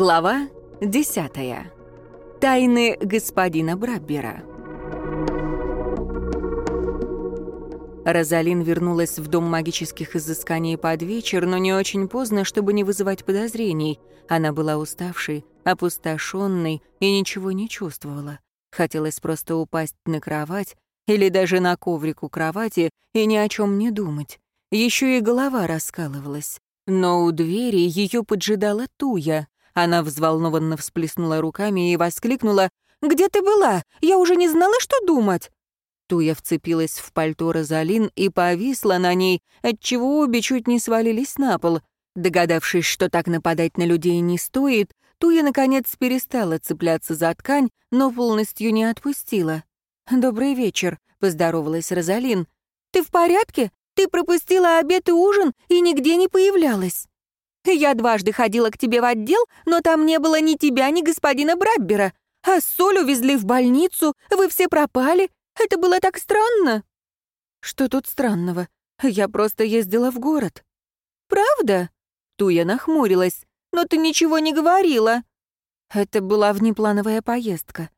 Глава десятая. Тайны господина Браббера. Розалин вернулась в дом магических изысканий под вечер, но не очень поздно, чтобы не вызывать подозрений. Она была уставшей, опустошенной и ничего не чувствовала. Хотелось просто упасть на кровать или даже на коврик у кровати и ни о чем не думать. Еще и голова раскалывалась. Но у двери ее поджидала Туя. Она взволнованно всплеснула руками и воскликнула «Где ты была? Я уже не знала, что думать!» Туя вцепилась в пальто Розалин и повисла на ней, отчего обе чуть не свалились на пол. Догадавшись, что так нападать на людей не стоит, Туя, наконец, перестала цепляться за ткань, но полностью не отпустила. «Добрый вечер», — поздоровалась Розалин. «Ты в порядке? Ты пропустила обед и ужин и нигде не появлялась». Я дважды ходила к тебе в отдел, но там не было ни тебя, ни господина Браббера. А соль увезли в больницу, вы все пропали. Это было так странно». «Что тут странного? Я просто ездила в город». «Правда?» Туя нахмурилась. «Но ты ничего не говорила». Это была внеплановая поездка.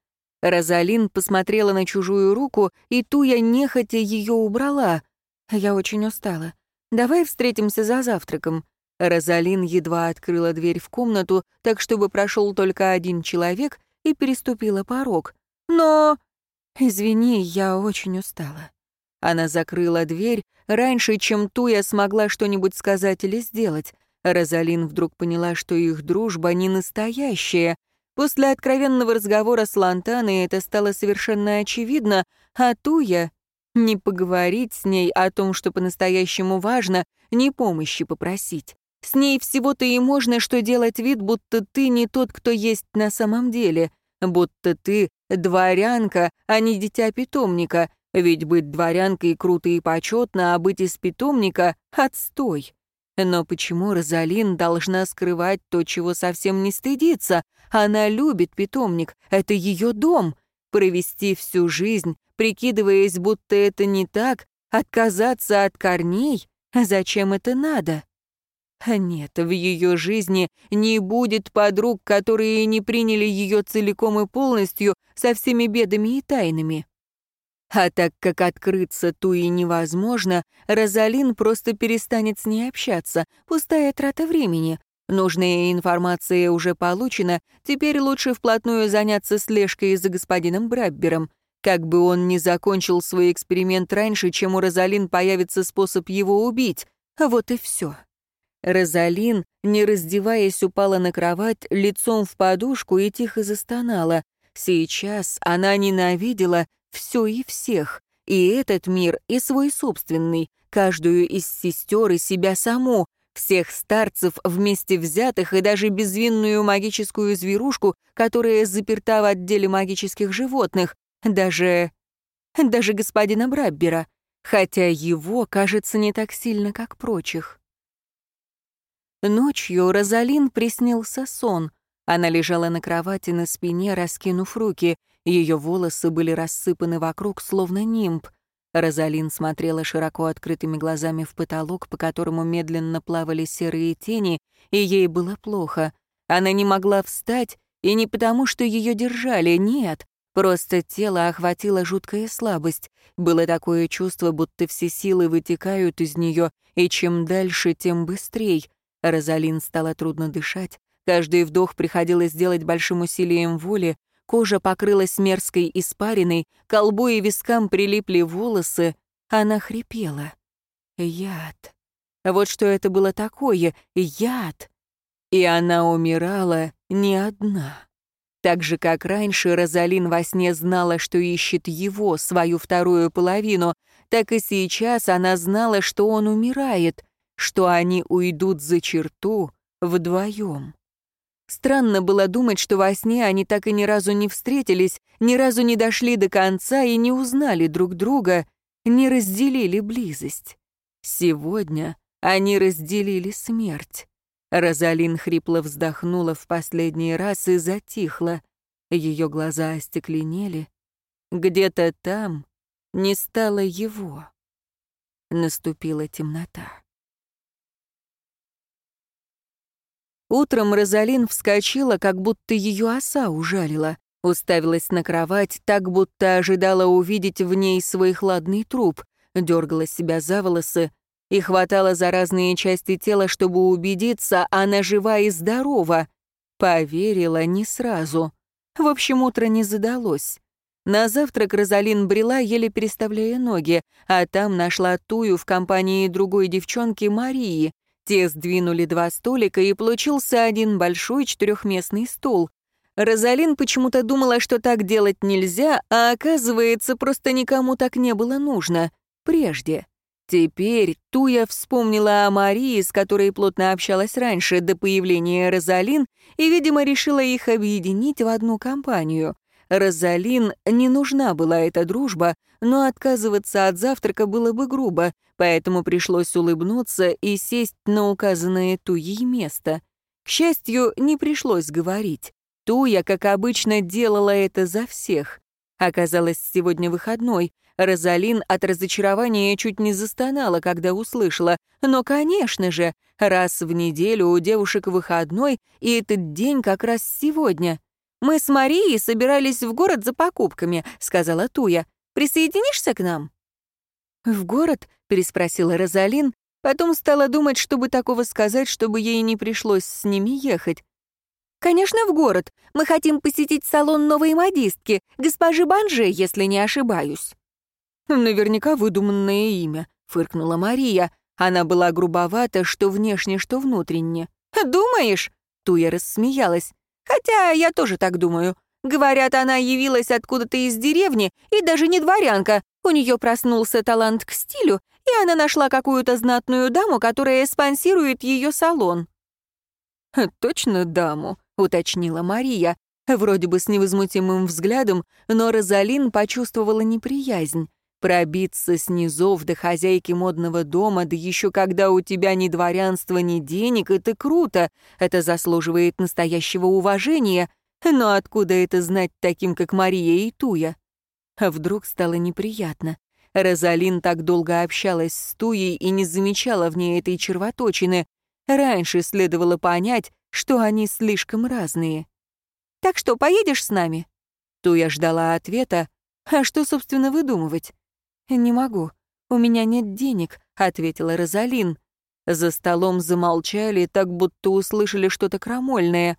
Розалин посмотрела на чужую руку, и Туя нехотя ее убрала. «Я очень устала. Давай встретимся за завтраком. Розалин едва открыла дверь в комнату, так чтобы прошел только один человек, и переступила порог. «Но...» «Извини, я очень устала». Она закрыла дверь раньше, чем Туя смогла что-нибудь сказать или сделать. Розалин вдруг поняла, что их дружба не настоящая. После откровенного разговора с Лантаной это стало совершенно очевидно, а Туя не поговорить с ней о том, что по-настоящему важно, не помощи попросить. С ней всего-то и можно что делать вид, будто ты не тот, кто есть на самом деле, будто ты дворянка, а не дитя питомника, ведь быть дворянкой круто и почетно, а быть из питомника — отстой. Но почему Розалин должна скрывать то, чего совсем не стыдится? Она любит питомник, это ее дом. Провести всю жизнь, прикидываясь, будто это не так, отказаться от корней, зачем это надо? А нет, в ее жизни не будет подруг, которые не приняли ее целиком и полностью со всеми бедами и тайнами. А так как открыться Туи невозможно, Розалин просто перестанет с ней общаться, пустая трата времени. Нужная информация уже получена, теперь лучше вплотную заняться слежкой за господином Браббером. Как бы он ни закончил свой эксперимент раньше, чем у Розалин появится способ его убить. Вот и все. Розалин, не раздеваясь, упала на кровать лицом в подушку и тихо застонала. Сейчас она ненавидела все и всех, и этот мир, и свой собственный, каждую из сестер и себя саму, всех старцев вместе взятых и даже безвинную магическую зверушку, которая заперта в отделе магических животных, даже... даже господина Браббера, хотя его, кажется, не так сильно, как прочих. Ночью Розалин приснился сон. Она лежала на кровати на спине, раскинув руки. Ее волосы были рассыпаны вокруг, словно нимб. Розалин смотрела широко открытыми глазами в потолок, по которому медленно плавали серые тени, и ей было плохо. Она не могла встать, и не потому, что ее держали, нет. Просто тело охватила жуткая слабость. Было такое чувство, будто все силы вытекают из нее, и чем дальше, тем быстрей. Розалин стало трудно дышать, каждый вдох приходилось делать большим усилием воли, кожа покрылась мерзкой испариной, колбу и вискам прилипли волосы, она хрипела. Яд. Вот что это было такое, яд. И она умирала не одна. Так же, как раньше Розалин во сне знала, что ищет его, свою вторую половину, так и сейчас она знала, что он умирает — что они уйдут за черту вдвоем. Странно было думать, что во сне они так и ни разу не встретились, ни разу не дошли до конца и не узнали друг друга, не разделили близость. Сегодня они разделили смерть. Розалин хрипло вздохнула в последний раз и затихла. Ее глаза остекленели. Где-то там не стало его. Наступила темнота. Утром Розалин вскочила, как будто ее оса ужалила. Уставилась на кровать, так будто ожидала увидеть в ней свой хладный труп. Дергала себя за волосы и хватала за разные части тела, чтобы убедиться, она жива и здорова. Поверила не сразу. В общем, утро не задалось. На завтрак Розалин брела, еле переставляя ноги, а там нашла Тую в компании другой девчонки Марии. Те сдвинули два столика, и получился один большой четырехместный стол. Розалин почему-то думала, что так делать нельзя, а оказывается, просто никому так не было нужно. Прежде. Теперь Туя вспомнила о Марии, с которой плотно общалась раньше, до появления Розалин, и, видимо, решила их объединить в одну компанию. Розалин не нужна была эта дружба, но отказываться от завтрака было бы грубо, поэтому пришлось улыбнуться и сесть на указанное Туей место. К счастью, не пришлось говорить. Туя, как обычно, делала это за всех. Оказалось, сегодня выходной. Розалин от разочарования чуть не застонала, когда услышала. Но, конечно же, раз в неделю у девушек выходной, и этот день как раз сегодня — «Мы с Марией собирались в город за покупками», — сказала Туя. «Присоединишься к нам?» «В город?» — переспросила Розалин, потом стала думать, чтобы такого сказать, чтобы ей не пришлось с ними ехать. «Конечно, в город. Мы хотим посетить салон новой модистки, госпожи Банже, если не ошибаюсь». «Наверняка выдуманное имя», — фыркнула Мария. Она была грубовата, что внешне, что внутренне. «Думаешь?» — Туя рассмеялась. Хотя я тоже так думаю. Говорят, она явилась откуда-то из деревни и даже не дворянка. У нее проснулся талант к стилю, и она нашла какую-то знатную даму, которая спонсирует ее салон. «Точно даму», — уточнила Мария, вроде бы с невозмутимым взглядом, но Розалин почувствовала неприязнь. Пробиться с низов до хозяйки модного дома, да еще когда у тебя ни дворянства, ни денег, это круто, это заслуживает настоящего уважения. Но откуда это знать таким, как Мария и Туя? А вдруг стало неприятно. Розалин так долго общалась с Туей и не замечала в ней этой червоточины. Раньше следовало понять, что они слишком разные. «Так что, поедешь с нами?» Туя ждала ответа. «А что, собственно, выдумывать? «Не могу. У меня нет денег», — ответила Розалин. За столом замолчали, так будто услышали что-то крамольное.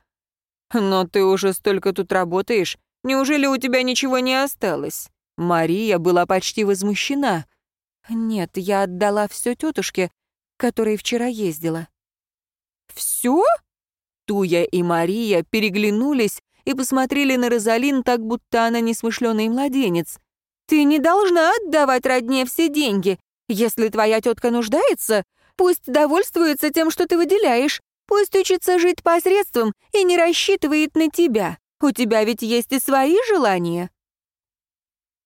«Но ты уже столько тут работаешь. Неужели у тебя ничего не осталось?» Мария была почти возмущена. «Нет, я отдала все тетушке, которой вчера ездила». «Все?» Туя и Мария переглянулись и посмотрели на Розалин так, будто она несмышленый младенец. Ты не должна отдавать родне все деньги. Если твоя тетка нуждается, пусть довольствуется тем, что ты выделяешь. Пусть учится жить посредством и не рассчитывает на тебя. У тебя ведь есть и свои желания».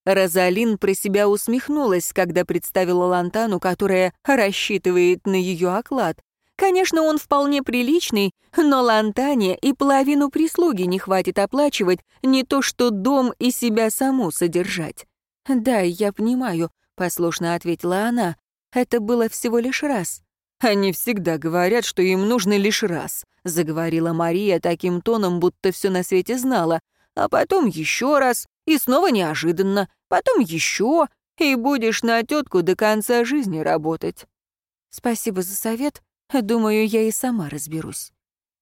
Розалин про себя усмехнулась, когда представила Лантану, которая рассчитывает на ее оклад. Конечно, он вполне приличный, но Лантане и половину прислуги не хватит оплачивать, не то что дом и себя саму содержать. «Да, я понимаю», — послушно ответила она. «Это было всего лишь раз». «Они всегда говорят, что им нужно лишь раз», — заговорила Мария таким тоном, будто все на свете знала. «А потом еще раз, и снова неожиданно, потом еще, и будешь на тетку до конца жизни работать». «Спасибо за совет. Думаю, я и сама разберусь».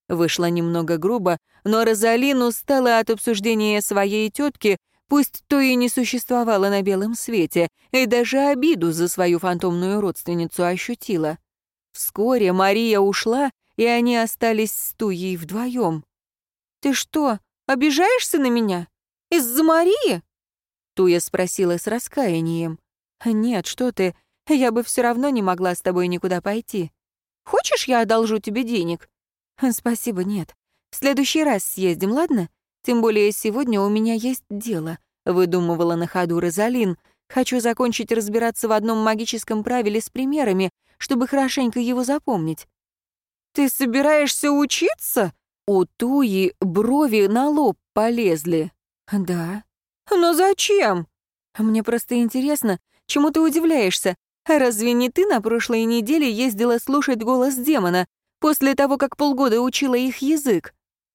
Вышла немного грубо, но Розалин устала от обсуждения своей тетки, Пусть то и не существовало на белом свете, и даже обиду за свою фантомную родственницу ощутила. Вскоре Мария ушла, и они остались с Туей вдвоем. «Ты что, обижаешься на меня? Из-за Марии?» Туя спросила с раскаянием. «Нет, что ты, я бы все равно не могла с тобой никуда пойти. Хочешь, я одолжу тебе денег?» «Спасибо, нет. В следующий раз съездим, ладно? Тем более сегодня у меня есть дело», — выдумывала на ходу Розалин. «Хочу закончить разбираться в одном магическом правиле с примерами, чтобы хорошенько его запомнить». «Ты собираешься учиться?» У Туи брови на лоб полезли. «Да». «Но зачем?» «Мне просто интересно, чему ты удивляешься? Разве не ты на прошлой неделе ездила слушать голос демона? после того, как полгода учила их язык?»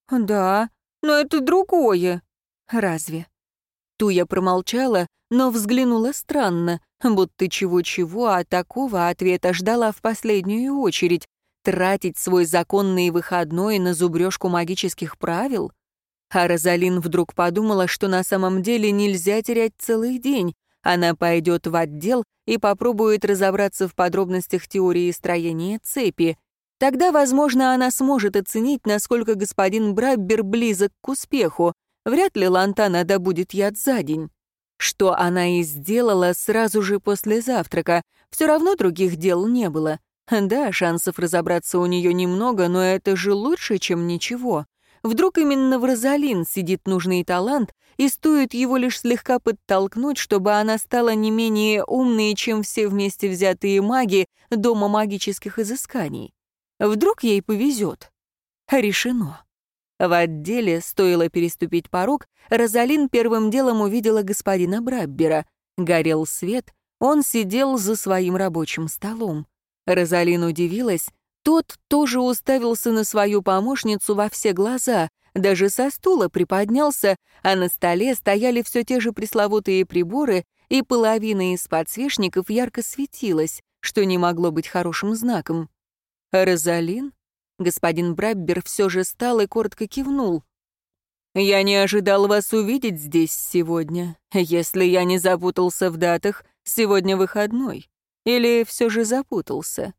«Да, но это другое». «Разве?» Туя промолчала, но взглянула странно, будто чего-чего, а такого ответа ждала в последнюю очередь. Тратить свой законный выходной на зубрежку магических правил? А Розалин вдруг подумала, что на самом деле нельзя терять целый день. Она пойдет в отдел и попробует разобраться в подробностях теории строения цепи. Тогда, возможно, она сможет оценить, насколько господин Браббер близок к успеху. Вряд ли Лантана добудет яд за день. Что она и сделала сразу же после завтрака. Все равно других дел не было. Да, шансов разобраться у нее немного, но это же лучше, чем ничего. Вдруг именно в Розалин сидит нужный талант, и стоит его лишь слегка подтолкнуть, чтобы она стала не менее умной, чем все вместе взятые маги Дома магических изысканий. Вдруг ей повезет. Решено. В отделе, стоило переступить порог, Розалин первым делом увидела господина Браббера. Горел свет, он сидел за своим рабочим столом. Розалин удивилась, тот тоже уставился на свою помощницу во все глаза, даже со стула приподнялся, а на столе стояли все те же пресловутые приборы, и половина из подсвечников ярко светилась, что не могло быть хорошим знаком. «Розалин?» Господин Браббер все же стал и коротко кивнул. «Я не ожидал вас увидеть здесь сегодня. Если я не запутался в датах, сегодня выходной. Или все же запутался?»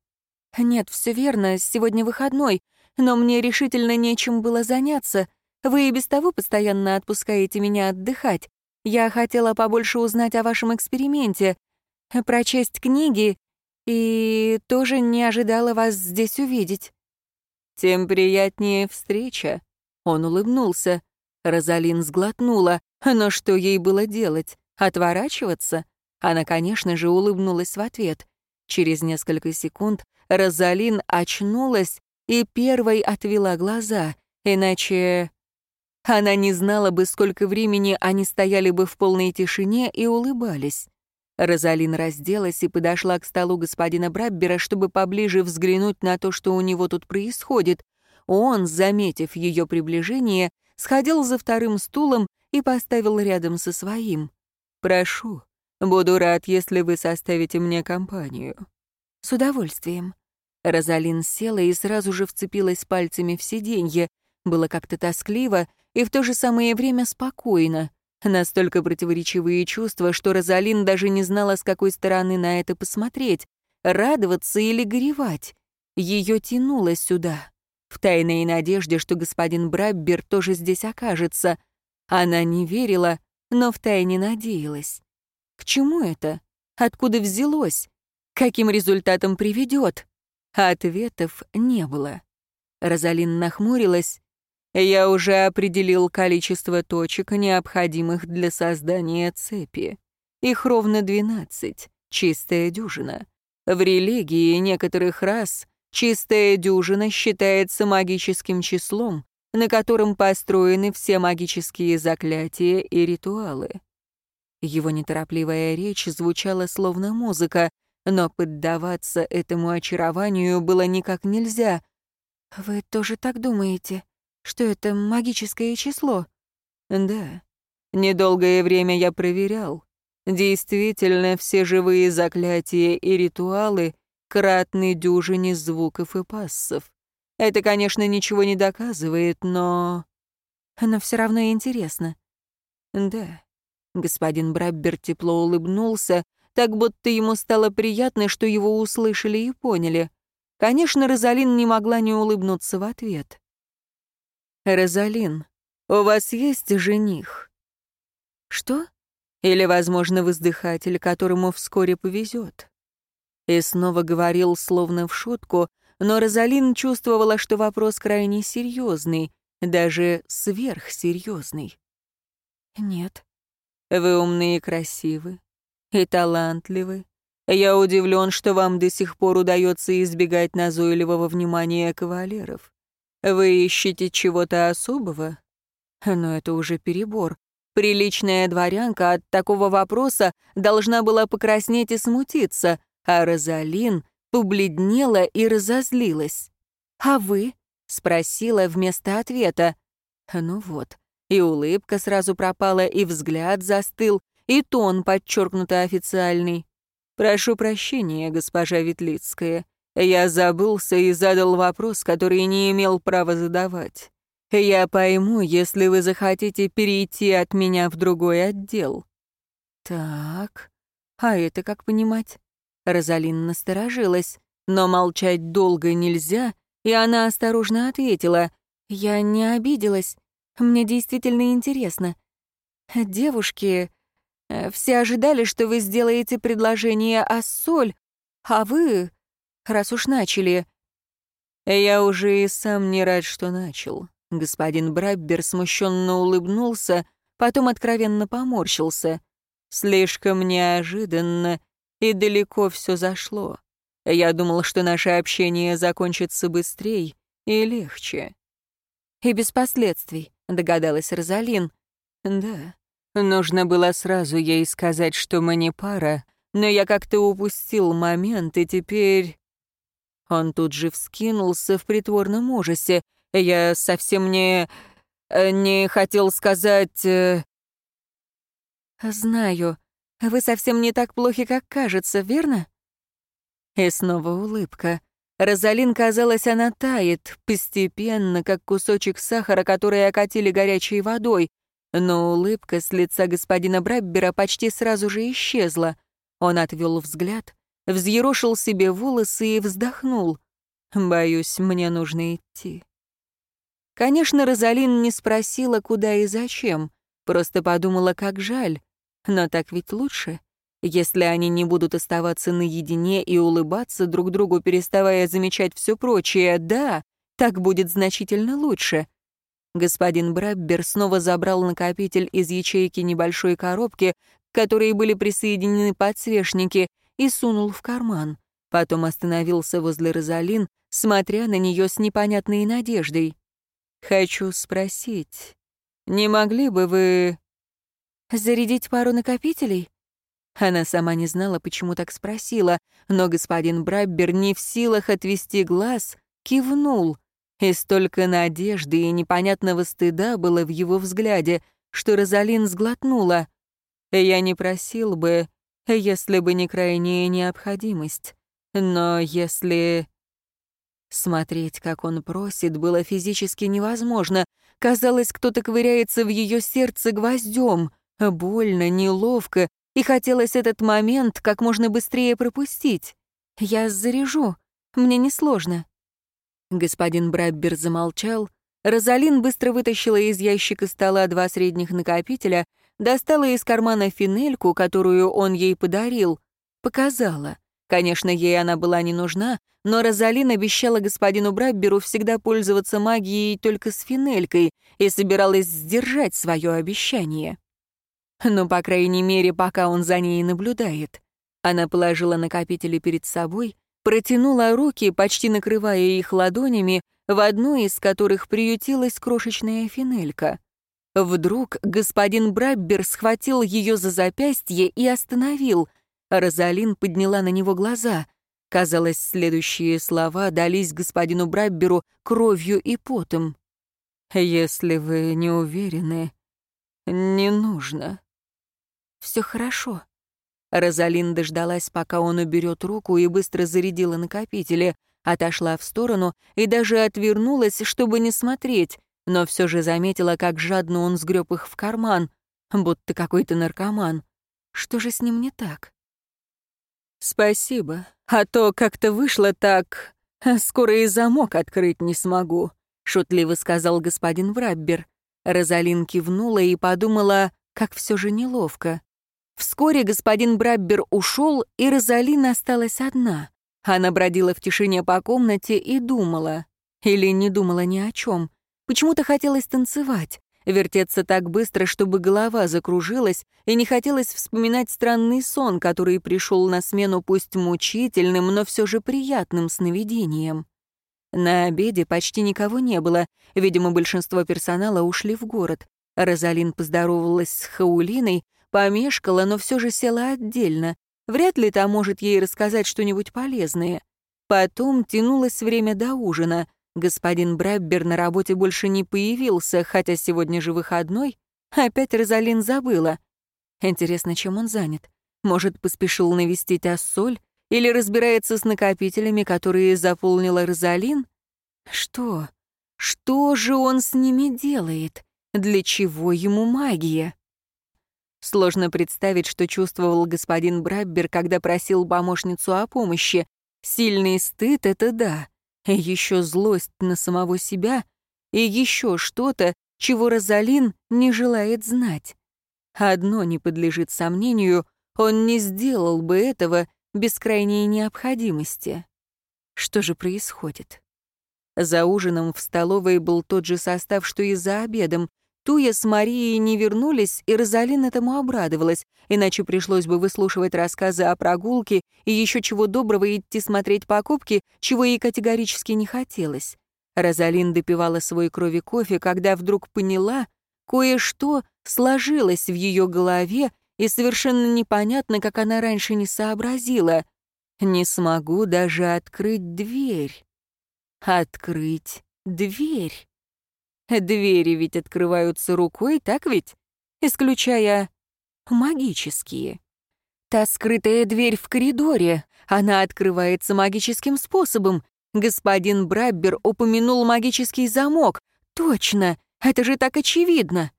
«Нет, все верно, сегодня выходной, но мне решительно нечем было заняться. Вы и без того постоянно отпускаете меня отдыхать. Я хотела побольше узнать о вашем эксперименте, прочесть книги и тоже не ожидала вас здесь увидеть». «Тем приятнее встреча», — он улыбнулся. Розалин сглотнула, но что ей было делать? Отворачиваться? Она, конечно же, улыбнулась в ответ. Через несколько секунд Розалин очнулась и первой отвела глаза, иначе... Она не знала бы, сколько времени они стояли бы в полной тишине и улыбались. Розалин разделась и подошла к столу господина Браббера, чтобы поближе взглянуть на то, что у него тут происходит. Он, заметив ее приближение, сходил за вторым стулом и поставил рядом со своим. «Прошу, буду рад, если вы составите мне компанию». «С удовольствием». Розалин села и сразу же вцепилась пальцами в сиденье. Было как-то тоскливо и в то же самое время спокойно. Настолько противоречивые чувства, что Розалин даже не знала, с какой стороны на это посмотреть, радоваться или горевать. Ее тянуло сюда, в тайной надежде, что господин Браббер тоже здесь окажется. Она не верила, но втайне надеялась. К чему это? Откуда взялось? Каким результатом приведет? Ответов не было. Розалин нахмурилась. «Я уже определил количество точек, необходимых для создания цепи. Их ровно двенадцать, чистая дюжина. В религии некоторых рас чистая дюжина считается магическим числом, на котором построены все магические заклятия и ритуалы». Его неторопливая речь звучала словно музыка, но поддаваться этому очарованию было никак нельзя. «Вы тоже так думаете, что это магическое число?» «Да. Недолгое время я проверял. Действительно, все живые заклятия и ритуалы кратны дюжине звуков и пассов. Это, конечно, ничего не доказывает, но... Но все равно интересно. Да. Господин Браббер тепло улыбнулся, так будто ему стало приятно, что его услышали и поняли. Конечно, Розалин не могла не улыбнуться в ответ. «Розалин, у вас есть жених?» «Что?» «Или, возможно, воздыхатель, которому вскоре повезет?» И снова говорил, словно в шутку, но Розалин чувствовала, что вопрос крайне серьезный, даже сверхсерьезный. «Нет». «Вы умны и красивы и талантливы. Я удивлен, что вам до сих пор удается избегать назойливого внимания кавалеров. Вы ищете чего-то особого? Но это уже перебор. Приличная дворянка от такого вопроса должна была покраснеть и смутиться, а Розалин побледнела и разозлилась. «А вы?» — спросила вместо ответа. Ну вот, и улыбка сразу пропала, и взгляд застыл, и тон подчеркнуто официальный. «Прошу прощения, госпожа Ветлицкая. Я забылся и задал вопрос, который не имел права задавать. Я пойму, если вы захотите перейти от меня в другой отдел». «Так, а это как понимать?» Розалин насторожилась, но молчать долго нельзя, и она осторожно ответила. «Я не обиделась. Мне действительно интересно. Девушки, э, все ожидали, что вы сделаете предложение о соль, а вы, раз уж начали...» «Я уже и сам не рад, что начал». Господин Браббер смущенно улыбнулся, потом откровенно поморщился. «Слишком неожиданно и далеко все зашло. Я думал, что наше общение закончится быстрее и легче». «И без последствий», — догадалась Розалин. «Да, нужно было сразу ей сказать, что мы не пара, но я как-то упустил момент, и теперь...» Он тут же вскинулся в притворном ужасе. «Я совсем не... Э, не хотел сказать...» э, «Знаю. Вы совсем не так плохи, как кажется, верно?» И снова улыбка. Розалин, казалось, она тает, постепенно, как кусочек сахара, который окатили горячей водой, но улыбка с лица господина Браббера почти сразу же исчезла. Он отвел взгляд, взъерошил себе волосы и вздохнул. «Боюсь, мне нужно идти». Конечно, Розалин не спросила, куда и зачем, просто подумала, как жаль. Но так ведь лучше. Если они не будут оставаться наедине и улыбаться друг другу, переставая замечать все прочее, да, так будет значительно лучше. Господин Браббер снова забрал накопитель из ячейки небольшой коробки, к которой были присоединены подсвечники, и сунул в карман. Потом остановился возле Розалин, смотря на нее с непонятной надеждой. «Хочу спросить, не могли бы вы...» «Зарядить пару накопителей?» Она сама не знала, почему так спросила, но господин Браббер не в силах отвести глаз, кивнул. И столько надежды и непонятного стыда было в его взгляде, что Розалин сглотнула. «Я не просил бы, если бы не крайняя необходимость. Но если...» Смотреть, как он просит, было физически невозможно. Казалось, кто-то ковыряется в ее сердце гвоздем. Больно, неловко, и хотелось этот момент как можно быстрее пропустить. «Я заряжу, мне несложно». Господин Браббер замолчал. Розалин быстро вытащила из ящика стола два средних накопителя, достала из кармана финельку, которую он ей подарил, показала. Конечно, ей она была не нужна, но Розалин обещала господину Брабберу всегда пользоваться магией только с финелькой и собиралась сдержать свое обещание. Ну, по крайней мере, пока он за ней наблюдает. Она положила накопители перед собой, протянула руки, почти накрывая их ладонями, в одну из которых приютилась крошечная финелька. Вдруг господин Браббер схватил ее за запястье и остановил. Розалин подняла на него глаза. Казалось, следующие слова дались господину Брабберу кровью и потом. «Если вы не уверены, не нужно». Все хорошо». Розалин дождалась, пока он уберет руку, и быстро зарядила накопители, отошла в сторону и даже отвернулась, чтобы не смотреть, но все же заметила, как жадно он сгреб их в карман, будто какой-то наркоман. Что же с ним не так? «Спасибо, а то как-то вышло так... Скоро и замок открыть не смогу», — шутливо сказал господин Враббер. Розалин кивнула и подумала, как все же неловко. Вскоре господин Браббер ушел, и Розалина осталась одна. Она бродила в тишине по комнате и думала. Или не думала ни о чем. Почему-то хотелось танцевать, вертеться так быстро, чтобы голова закружилась, и не хотелось вспоминать странный сон, который пришел на смену пусть мучительным, но все же приятным сновидением. На обеде почти никого не было, видимо, большинство персонала ушли в город. Розалин поздоровалась с Хаулиной, Помешкала, но все же села отдельно. Вряд ли та может ей рассказать что-нибудь полезное. Потом тянулось время до ужина. Господин Браббер на работе больше не появился, хотя сегодня же выходной. Опять Розалин забыла. Интересно, чем он занят? Может, поспешил навестить Ассоль? Или разбирается с накопителями, которые заполнила Розалин? Что? Что же он с ними делает? Для чего ему магия? Сложно представить, что чувствовал господин Браббер, когда просил помощницу о помощи. Сильный стыд — это да. Еще злость на самого себя и еще что-то, чего Розалин не желает знать. Одно не подлежит сомнению, он не сделал бы этого без крайней необходимости. Что же происходит? За ужином в столовой был тот же состав, что и за обедом. Туя с Марией не вернулись, и Розалин этому обрадовалась, иначе пришлось бы выслушивать рассказы о прогулке и еще чего доброго идти смотреть покупки, чего ей категорически не хотелось. Розалин допивала свой крови кофе, когда вдруг поняла, кое-что сложилось в ее голове, и совершенно непонятно, как она раньше не сообразила. Не смогу даже открыть дверь. Открыть дверь. Двери ведь открываются рукой, так ведь? Исключая магические. Та скрытая дверь в коридоре, она открывается магическим способом. Господин Браббер упомянул магический замок. Точно, это же так очевидно.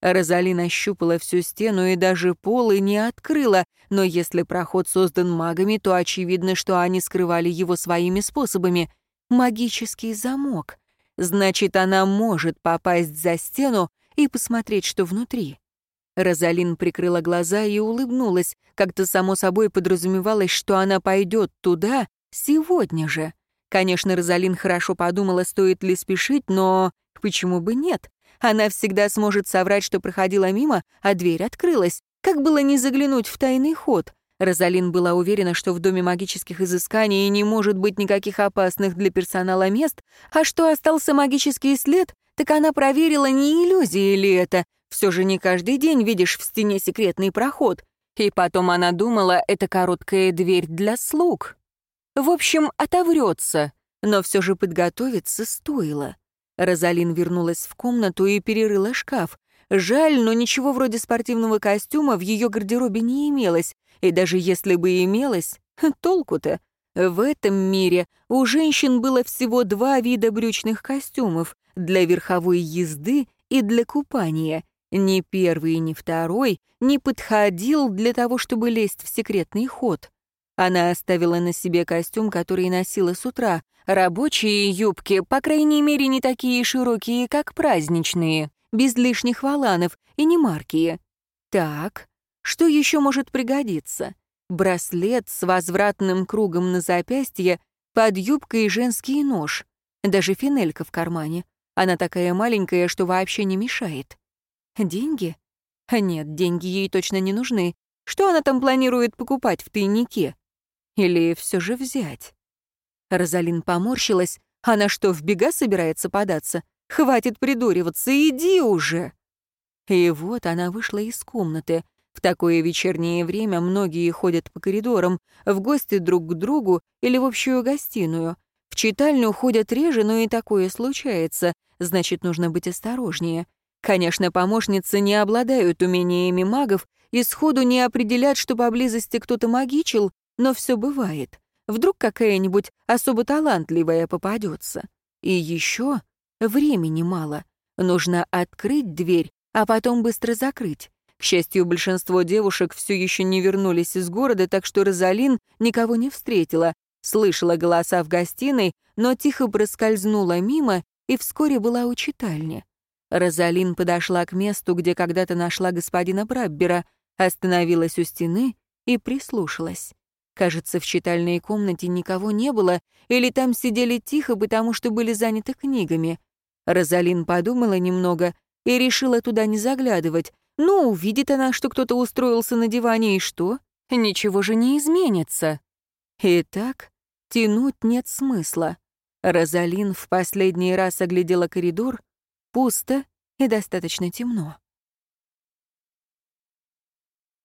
Розалина щупала всю стену и даже пол и не открыла, но если проход создан магами, то очевидно, что они скрывали его своими способами. Магический замок. Значит, она может попасть за стену и посмотреть, что внутри. Розалин прикрыла глаза и улыбнулась. Как-то само собой подразумевалось, что она пойдет туда сегодня же. Конечно, Розалин хорошо подумала, стоит ли спешить, но почему бы нет? Она всегда сможет соврать, что проходила мимо, а дверь открылась. Как было не заглянуть в тайный ход? Розалин была уверена, что в Доме магических изысканий не может быть никаких опасных для персонала мест, а что остался магический след, так она проверила, не иллюзия ли это. Все же не каждый день видишь в стене секретный проход. И потом она думала, это короткая дверь для слуг. В общем, отоврется, но все же подготовиться стоило. Розалин вернулась в комнату и перерыла шкаф. Жаль, но ничего вроде спортивного костюма в ее гардеробе не имелось, и даже если бы имелось, толку-то? В этом мире у женщин было всего два вида брючных костюмов — для верховой езды и для купания. Ни первый, ни второй не подходил для того, чтобы лезть в секретный ход. Она оставила на себе костюм, который носила с утра. Рабочие юбки, по крайней мере, не такие широкие, как праздничные, без лишних валанов и не маркие. Так, что еще может пригодиться? Браслет с возвратным кругом на запястье, под юбкой женский нож. Даже финелька в кармане. Она такая маленькая, что вообще не мешает. Деньги? Нет, деньги ей точно не нужны. Что она там планирует покупать в тайнике? Или все же взять? Розалин поморщилась. Она что, в бега собирается податься? Хватит придуриваться, иди уже! И вот она вышла из комнаты. В такое вечернее время многие ходят по коридорам, в гости друг к другу или в общую гостиную. В читальню ходят реже, но и такое случается, значит, нужно быть осторожнее. Конечно, помощницы не обладают умениями магов и сходу не определят, что поблизости кто-то магичил, но все бывает. Вдруг какая-нибудь особо талантливая попадется. И еще времени мало. Нужно открыть дверь, а потом быстро закрыть. К счастью, большинство девушек все еще не вернулись из города, так что Розалин никого не встретила, слышала голоса в гостиной, но тихо проскользнула мимо и вскоре была у читальни. Розалин подошла к месту, где когда-то нашла господина Браббера, остановилась у стены и прислушалась. Кажется, в читальной комнате никого не было, или там сидели тихо, потому что были заняты книгами. Розалин подумала немного и решила туда не заглядывать, ну, увидит она, что кто-то устроился на диване, и что? Ничего же не изменится. Итак, тянуть нет смысла. Розалин в последний раз оглядела коридор. Пусто и достаточно темно.